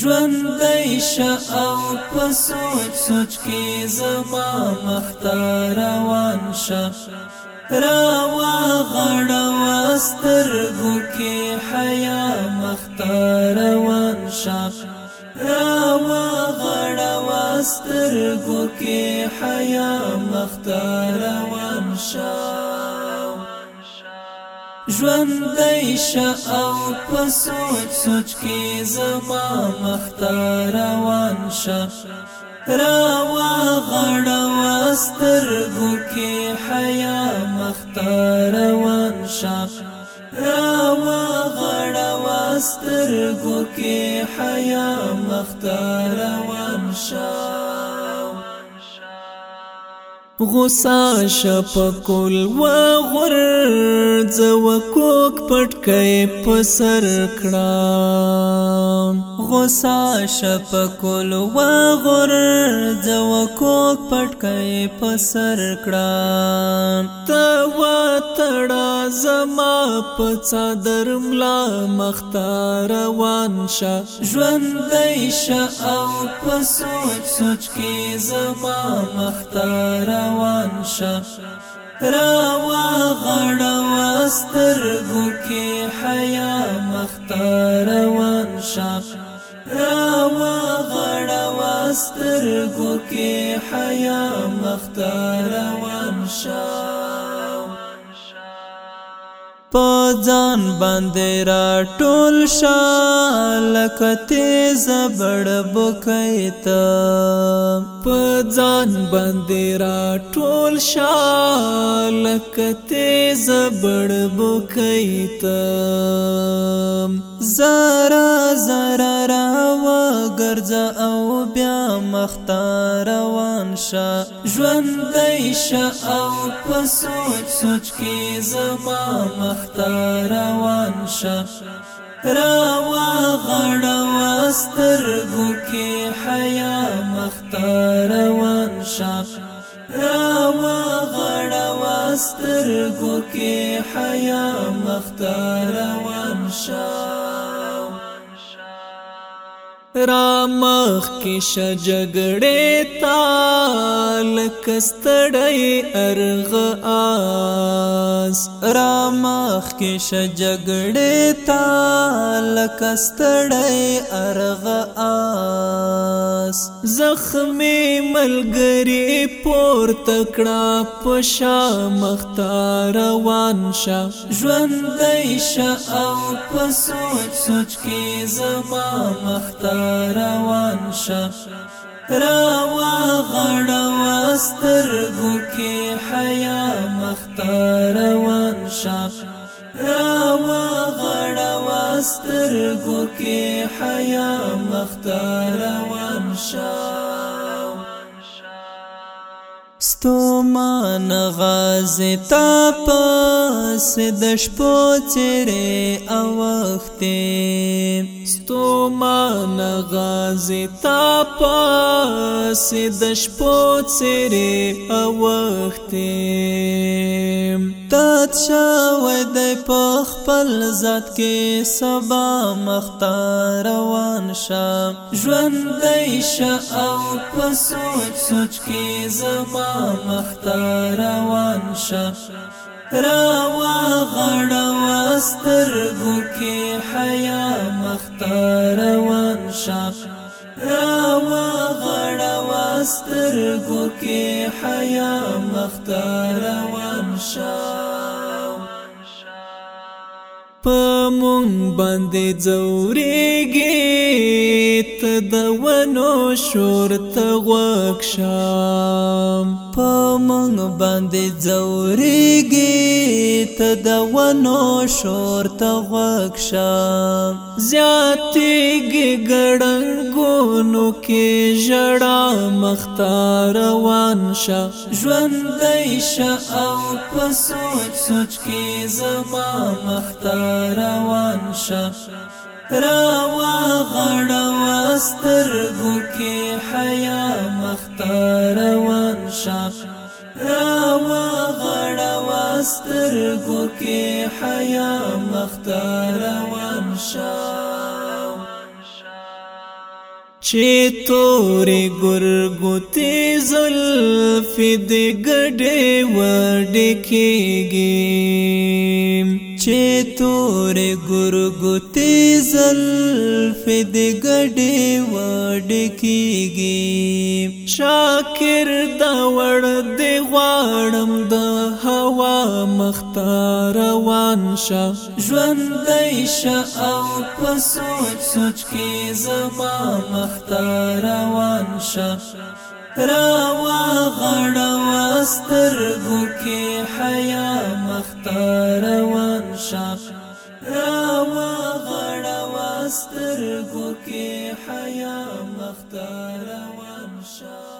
ژوندۍ ش او په سوچ سوچ کې زما مختار روان ش راوا غړ واستر ګو کې حیا مختار روان ش راوا غړ واستر ګو کې حیا مختار روان ژوندۍ ش او په سوچ سوچ کې زما مختار روان ش راوا غړ واستر ګو کې حیا مختار روان ش راوا غړ واستر ګو کې حیا مختار روان ش غوسا شپکول و غر زو کوک پټکې پسر کړه غوسا شپکول و غر زو کوک پټکې پسر کړه تا و تړا زما په صدر ملا مختار روان شه ژوند دیشه او په سوچ سوچ کې زما مختار روان روان شه راوا غړ واستر ګو کې حیا مختار روان شه راوا غړ واستر ګو کې حیا مختار روان شه په ځان باندې را ټول شالکته زبړ بوکایتا په ځان باندې را ټول شالکته زبړ بوکایتا زرا زرا را وګرځ او بیا مختار روان شا ژوندی شا او په سوچ سوچ کې زما مختار روان شا راوا غړ واستر ګو کې حیا مختار روان شا راوا غړ واستر ګو کې حیا مختار روان شا را مخ کې شجګړې تا لکستړی ارغ آس را مخ کې شجګړې تا لکستړی ارغ آس زخمې ملګری پور تکړه پشا مختار روان شا ژوندې ش او پسوچ سوچ کې زما مختار روان شا روا غړ واستر ګو کې حیا مختار وان شاف روا غړ واستر ګو کې حیا مختار وان شاف ستو مان غازی تا پس د شپو چره اوخته ایستو ما نغازی تا پاس دش پو چری اوختی تات شاوی دی پخ پل ذات کې سبا مختار روان شا جوان دی شا او پسوچ سوچ کې زما مختار روان شا راوا غړ واستر گو کې حیا تروان شاق راوا غړا واستر کو کې حیا مختاروان شاق پمون باندې زوريږي ته د ونو شور ته غوښ شام پمون باندې زوريږي ته د ونو شور ته غوښه زیاتېږي ګړنګونو کې ژړا مخته روان شه ژوندی شه او په سوچ سوچ کې زما مخته روان شه راوا غړوا سترګو کې حیا مخته روان شه پستر گو کې حیا مختار وان شام چې تورې ګرګوتې زلفې د ګډې وډې کېږي چې تورې ګرګوتې زلفې د ګډې وډې کېږي شاکر دا وړ دی غواړم د هوا مختار روان شه ژوند دی شه او په سوچ سوچ کې زما مختار روان شه راوا غړ واستر ګو کې حیا مختار روان شه راوا غړ واستر ګو کې حیا مختار روان show.